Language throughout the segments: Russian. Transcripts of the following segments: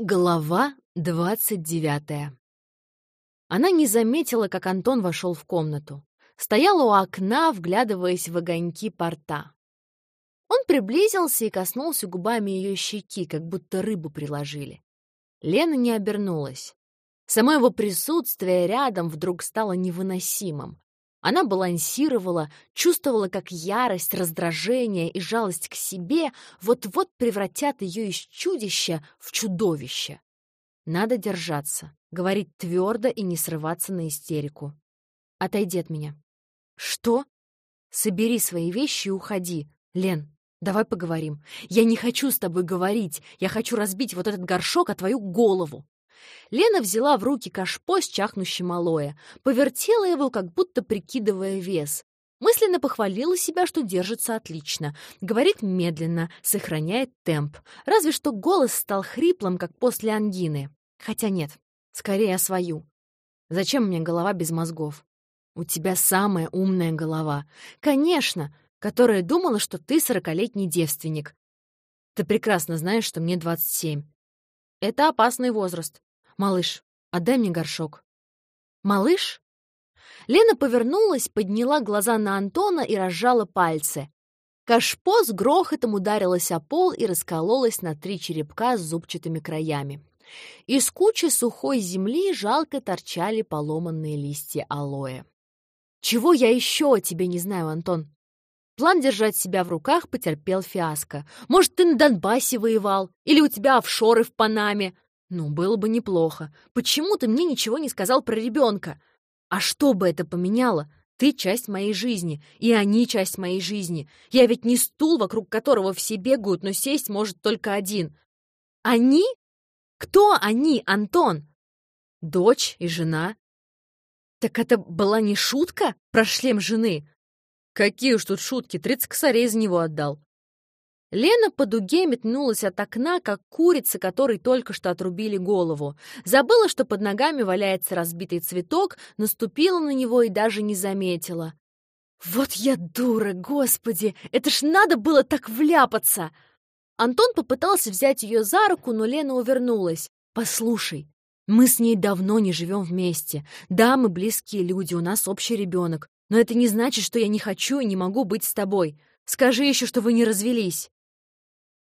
Глава двадцать девятая Она не заметила, как Антон вошел в комнату. Стояла у окна, вглядываясь в огоньки порта. Он приблизился и коснулся губами ее щеки, как будто рыбу приложили. Лена не обернулась. Само его присутствие рядом вдруг стало невыносимым. Она балансировала, чувствовала, как ярость, раздражение и жалость к себе вот-вот превратят ее из чудища в чудовище. Надо держаться, говорить твердо и не срываться на истерику. Отойди от меня. Что? Собери свои вещи и уходи. Лен, давай поговорим. Я не хочу с тобой говорить. Я хочу разбить вот этот горшок о твою голову. Лена взяла в руки кашпо с чахнущим алоэ, повертела его, как будто прикидывая вес. Мысленно похвалила себя, что держится отлично. Говорит медленно, сохраняет темп. Разве что голос стал хриплым, как после ангины. Хотя нет, скорее о свою. Зачем мне голова без мозгов? У тебя самая умная голова. Конечно, которая думала, что ты сорокалетний девственник. Ты прекрасно знаешь, что мне 27. Это опасный возраст. «Малыш, отдай мне горшок». «Малыш?» Лена повернулась, подняла глаза на Антона и разжала пальцы. Кашпо с грохотом ударилась о пол и раскололась на три черепка с зубчатыми краями. Из кучи сухой земли жалко торчали поломанные листья алоэ. «Чего я еще о тебе не знаю, Антон?» План держать себя в руках потерпел фиаско. «Может, ты на Донбассе воевал? Или у тебя офшоры в Панаме? «Ну, было бы неплохо. Почему ты мне ничего не сказал про ребенка? А что бы это поменяло? Ты часть моей жизни, и они часть моей жизни. Я ведь не стул, вокруг которого все бегают, но сесть может только один. Они? Кто они, Антон? Дочь и жена. Так это была не шутка про шлем жены? Какие уж тут шутки, тридцать косарей за него отдал. Лена по дуге метнулась от окна, как курица, которой только что отрубили голову. Забыла, что под ногами валяется разбитый цветок, наступила на него и даже не заметила. «Вот я дура, господи! Это ж надо было так вляпаться!» Антон попытался взять ее за руку, но Лена увернулась. «Послушай, мы с ней давно не живем вместе. Да, мы близкие люди, у нас общий ребенок. Но это не значит, что я не хочу и не могу быть с тобой. Скажи еще, что вы не развелись».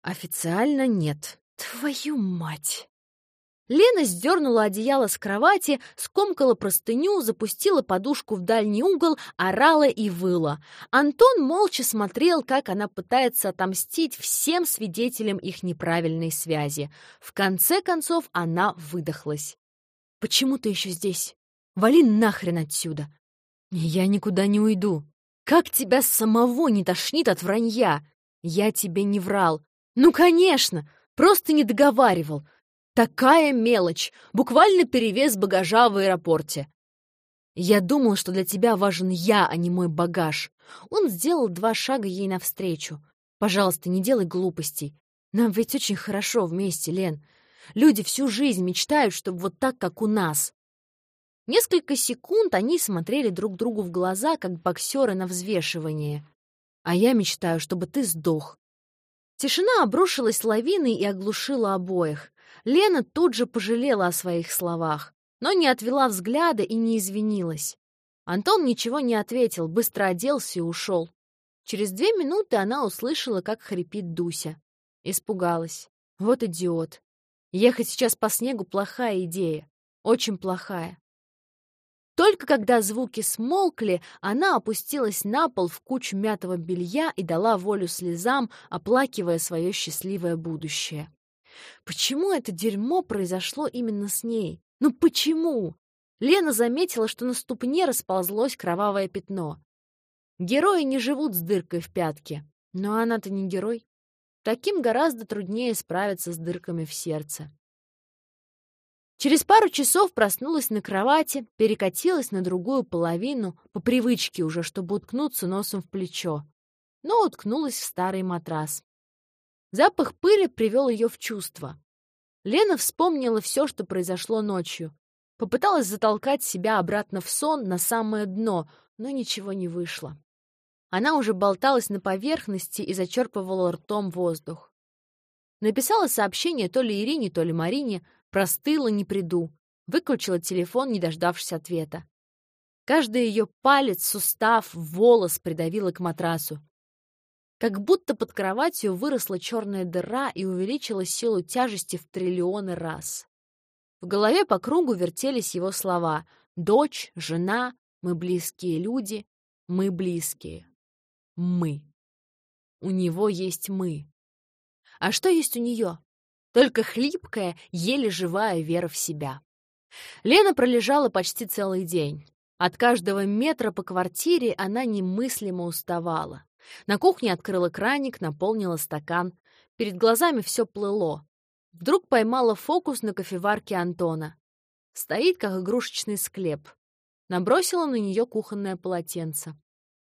Официально нет. Твою мать! Лена сдернула одеяло с кровати, скомкала простыню, запустила подушку в дальний угол, орала и выла. Антон молча смотрел, как она пытается отомстить всем свидетелям их неправильной связи. В конце концов она выдохлась. «Почему ты еще здесь? Вали нахрен отсюда!» «Я никуда не уйду. Как тебя самого не тошнит от вранья? Я тебе не врал. «Ну, конечно! Просто не договаривал. Такая мелочь! Буквально перевес багажа в аэропорте!» «Я думал, что для тебя важен я, а не мой багаж». Он сделал два шага ей навстречу. «Пожалуйста, не делай глупостей. Нам ведь очень хорошо вместе, Лен. Люди всю жизнь мечтают, чтобы вот так, как у нас». Несколько секунд они смотрели друг другу в глаза, как боксеры на взвешивание. «А я мечтаю, чтобы ты сдох. Тишина обрушилась лавиной и оглушила обоих. Лена тут же пожалела о своих словах, но не отвела взгляда и не извинилась. Антон ничего не ответил, быстро оделся и ушел. Через две минуты она услышала, как хрипит Дуся. Испугалась. Вот идиот. Ехать сейчас по снегу — плохая идея. Очень плохая. Только когда звуки смолкли, она опустилась на пол в кучу мятого белья и дала волю слезам, оплакивая свое счастливое будущее. Почему это дерьмо произошло именно с ней? Ну почему? Лена заметила, что на ступне расползлось кровавое пятно. Герои не живут с дыркой в пятке. Но она-то не герой. Таким гораздо труднее справиться с дырками в сердце. Через пару часов проснулась на кровати, перекатилась на другую половину, по привычке уже, чтобы уткнуться носом в плечо. Но уткнулась в старый матрас. Запах пыли привел ее в чувство. Лена вспомнила все, что произошло ночью. Попыталась затолкать себя обратно в сон, на самое дно, но ничего не вышло. Она уже болталась на поверхности и зачерпывала ртом воздух. Написала сообщение то ли Ирине, то ли Марине, простыла, не приду. Выключила телефон, не дождавшись ответа. Каждый ее палец, сустав, волос придавила к матрасу. Как будто под кроватью выросла черная дыра и увеличила силу тяжести в триллионы раз. В голове по кругу вертелись его слова «дочь», «жена», «мы близкие люди», «мы близкие», «мы». У него есть «мы». А что есть у нее? Только хлипкая, еле живая вера в себя. Лена пролежала почти целый день. От каждого метра по квартире она немыслимо уставала. На кухне открыла краник, наполнила стакан. Перед глазами все плыло. Вдруг поймала фокус на кофеварке Антона. Стоит, как игрушечный склеп. Набросила на нее кухонное полотенце.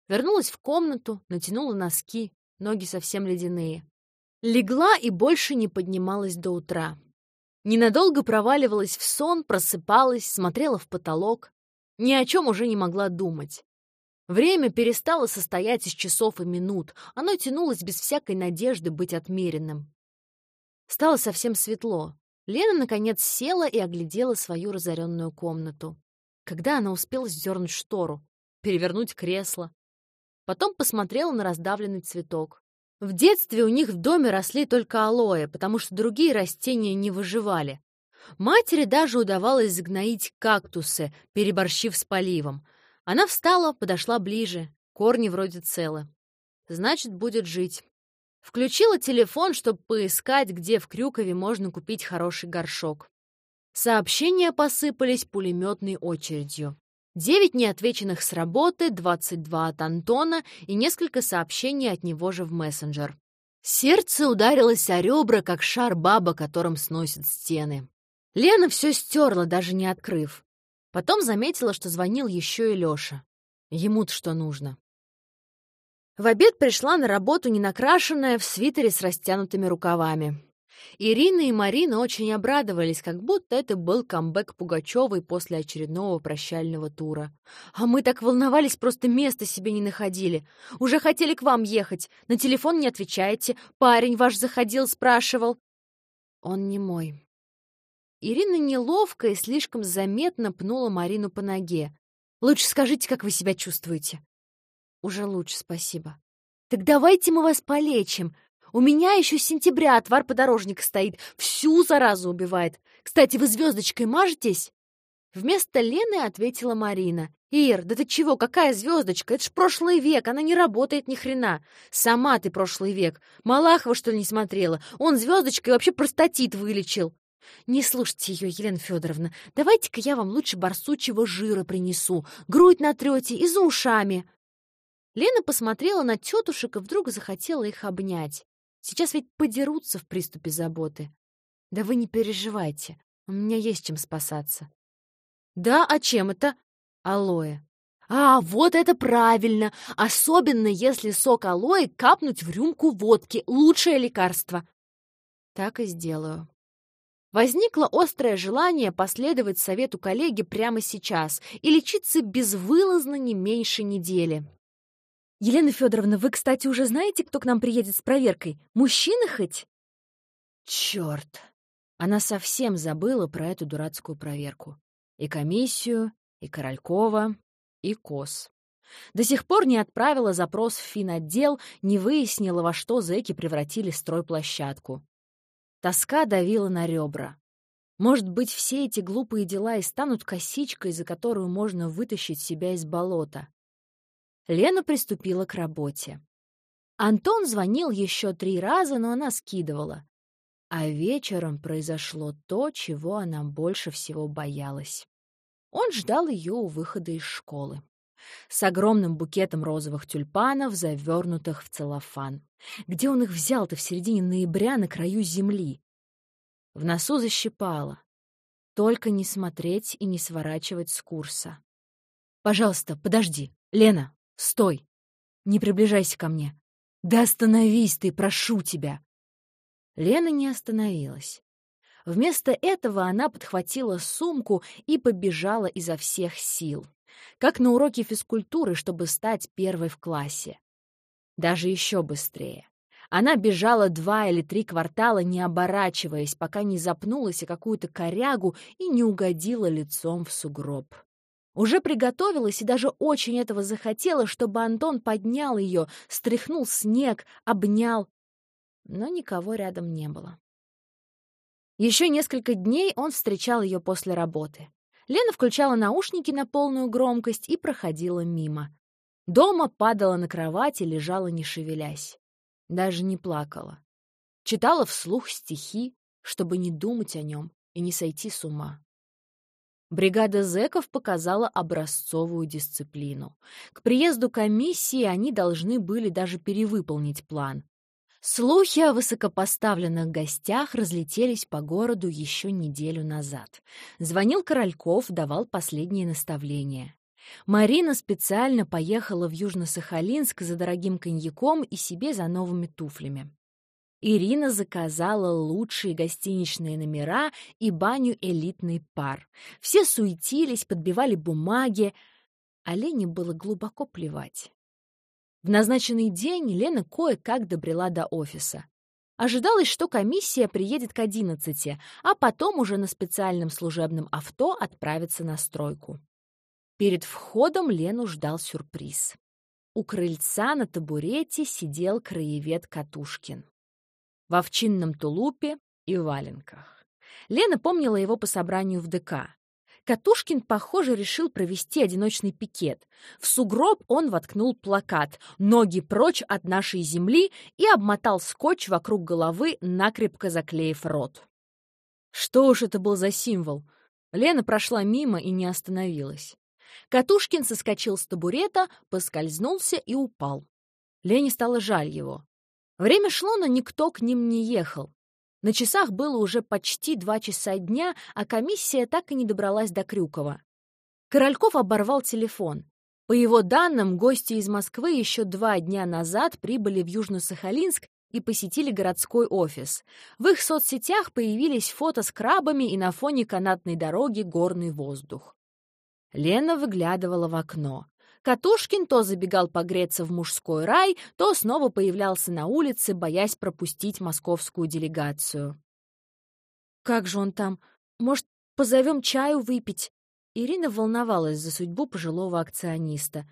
Вернулась в комнату, натянула носки, ноги совсем ледяные. Легла и больше не поднималась до утра. Ненадолго проваливалась в сон, просыпалась, смотрела в потолок. Ни о чем уже не могла думать. Время перестало состоять из часов и минут, оно тянулось без всякой надежды быть отмеренным. Стало совсем светло. Лена, наконец, села и оглядела свою разоренную комнату. Когда она успела сдернуть штору, перевернуть кресло? Потом посмотрела на раздавленный цветок. В детстве у них в доме росли только алоэ, потому что другие растения не выживали. Матери даже удавалось загноить кактусы, переборщив с поливом — она встала, подошла ближе. Корни вроде целы. Значит, будет жить. Включила телефон, чтобы поискать, где в Крюкове можно купить хороший горшок. Сообщения посыпались пулеметной очередью. Девять неотвеченных с работы, 22 от Антона и несколько сообщений от него же в мессенджер. Сердце ударилось о ребра, как шар баба, которым сносят стены. Лена все стерла, даже не открыв. Потом заметила, что звонил еще и Леша. Ему-то что нужно. В обед пришла на работу ненакрашенная, в свитере с растянутыми рукавами. Ирина и Марина очень обрадовались, как будто это был камбэк Пугачевой после очередного прощального тура. «А мы так волновались, просто места себе не находили. Уже хотели к вам ехать. На телефон не отвечаете. Парень ваш заходил, спрашивал». «Он не мой», Ирина неловко и слишком заметно пнула Марину по ноге. «Лучше скажите, как вы себя чувствуете?» «Уже лучше, спасибо». «Так давайте мы вас полечим. У меня еще с сентября отвар подорожника стоит. Всю заразу убивает. Кстати, вы звездочкой мажетесь?» Вместо Лены ответила Марина. «Ир, да ты чего, какая звездочка? Это ж прошлый век, она не работает ни хрена. Сама ты прошлый век. Малахова, что ли, не смотрела? Он звездочкой вообще простатит вылечил. «Не слушайте ее, Елена Федоровна. Давайте-ка я вам лучше барсучьего жира принесу. Грудь натрете и за ушами». Лена посмотрела на тетушек и вдруг захотела их обнять. Сейчас ведь подерутся в приступе заботы. Да вы не переживайте, у меня есть чем спасаться. Да, а чем это? Алоэ. А, вот это правильно! Особенно если сок алоэ капнуть в рюмку водки. Лучшее лекарство. Так и сделаю. Возникло острое желание последовать совету коллеги прямо сейчас и лечиться безвылазно не меньше недели. «Елена Федоровна, вы, кстати, уже знаете, кто к нам приедет с проверкой? Мужчина хоть?» «Черт!» Она совсем забыла про эту дурацкую проверку. И комиссию, и Королькова, и КОС. До сих пор не отправила запрос в финотдел, не выяснила, во что зэки превратили стройплощадку. Тоска давила на ребра. Может быть, все эти глупые дела и станут косичкой, за которую можно вытащить себя из болота. Лена приступила к работе. Антон звонил еще три раза, но она скидывала. А вечером произошло то, чего она больше всего боялась. Он ждал ее у выхода из школы с огромным букетом розовых тюльпанов, завернутых в целлофан. Где он их взял-то в середине ноября на краю земли? В носу защипало. Только не смотреть и не сворачивать с курса. «Пожалуйста, подожди. Лена, стой. Не приближайся ко мне. Да остановись ты, прошу тебя!» Лена не остановилась. Вместо этого она подхватила сумку и побежала изо всех сил как на уроке физкультуры, чтобы стать первой в классе. Даже еще быстрее. Она бежала два или три квартала, не оборачиваясь, пока не запнулась о какую-то корягу и не угодила лицом в сугроб. Уже приготовилась и даже очень этого захотела, чтобы Антон поднял ее, стряхнул снег, обнял. Но никого рядом не было. Еще несколько дней он встречал ее после работы. Лена включала наушники на полную громкость и проходила мимо. Дома падала на кровать и лежала, не шевелясь. Даже не плакала. Читала вслух стихи, чтобы не думать о нем и не сойти с ума. Бригада зэков показала образцовую дисциплину. К приезду комиссии они должны были даже перевыполнить план. Слухи о высокопоставленных гостях разлетелись по городу еще неделю назад. Звонил Корольков, давал последние наставления. Марина специально поехала в Южно-Сахалинск за дорогим коньяком и себе за новыми туфлями. Ирина заказала лучшие гостиничные номера и баню элитный пар. Все суетились, подбивали бумаги, а Лене было глубоко плевать. В назначенный день Лена кое-как добрела до офиса. Ожидалось, что комиссия приедет к одиннадцати, а потом уже на специальном служебном авто отправится на стройку. Перед входом Лену ждал сюрприз. У крыльца на табурете сидел краевед Катушкин. В овчинном тулупе и валенках. Лена помнила его по собранию в ДК. Катушкин, похоже, решил провести одиночный пикет. В сугроб он воткнул плакат «Ноги прочь от нашей земли» и обмотал скотч вокруг головы, накрепко заклеив рот. Что уж это был за символ? Лена прошла мимо и не остановилась. Катушкин соскочил с табурета, поскользнулся и упал. Лене стало жаль его. Время шло, но никто к ним не ехал. На часах было уже почти два часа дня, а комиссия так и не добралась до Крюкова. Корольков оборвал телефон. По его данным, гости из Москвы еще два дня назад прибыли в Южно-Сахалинск и посетили городской офис. В их соцсетях появились фото с крабами и на фоне канатной дороги горный воздух. Лена выглядывала в окно. Катушкин то забегал погреться в мужской рай, то снова появлялся на улице, боясь пропустить московскую делегацию. «Как же он там? Может, позовем чаю выпить?» Ирина волновалась за судьбу пожилого акциониста.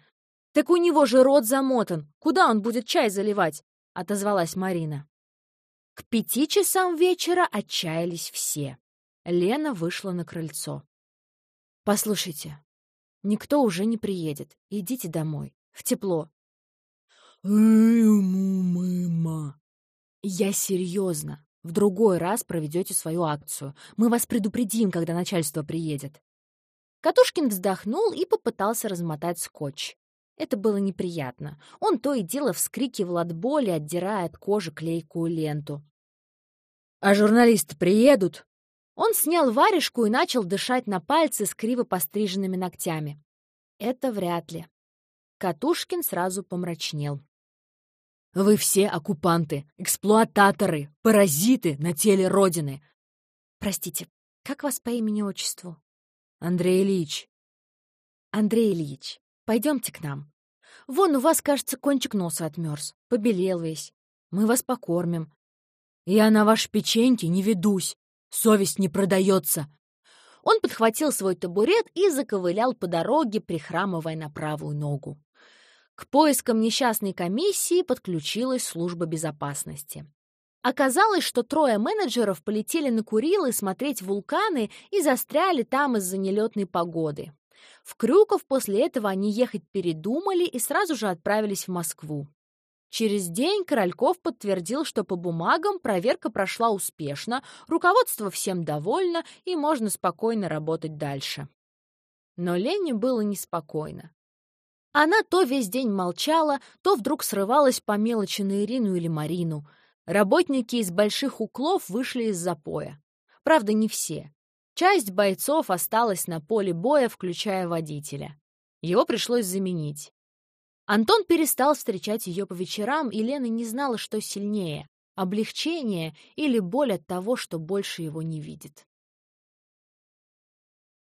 «Так у него же рот замотан. Куда он будет чай заливать?» — отозвалась Марина. К пяти часам вечера отчаялись все. Лена вышла на крыльцо. «Послушайте, Никто уже не приедет. Идите домой. В тепло. «Я серьезно. В другой раз проведете свою акцию. Мы вас предупредим, когда начальство приедет». Катушкин вздохнул и попытался размотать скотч. Это было неприятно. Он то и дело вскрикивал от боли, отдирая от кожи клейкую ленту. «А журналисты приедут?» Он снял варежку и начал дышать на пальцы с криво постриженными ногтями. Это вряд ли. Катушкин сразу помрачнел. «Вы все оккупанты, эксплуататоры, паразиты на теле Родины!» «Простите, как вас по имени-отчеству?» «Андрей Ильич». «Андрей Ильич, пойдемте к нам. Вон у вас, кажется, кончик носа отмерз, побелел весь. Мы вас покормим». «Я на ваш печеньки не ведусь. Совесть не продается!» Он подхватил свой табурет и заковылял по дороге, прихрамывая на правую ногу. К поискам несчастной комиссии подключилась служба безопасности. Оказалось, что трое менеджеров полетели на Курилы смотреть вулканы и застряли там из-за нелетной погоды. В Крюков после этого они ехать передумали и сразу же отправились в Москву. Через день Корольков подтвердил, что по бумагам проверка прошла успешно, руководство всем довольно и можно спокойно работать дальше. Но Лене было неспокойно. Она то весь день молчала, то вдруг срывалась по мелочи на Ирину или Марину. Работники из больших уклов вышли из запоя. Правда, не все. Часть бойцов осталась на поле боя, включая водителя. Его пришлось заменить. Антон перестал встречать ее по вечерам, и Лена не знала, что сильнее — облегчение или боль от того, что больше его не видит.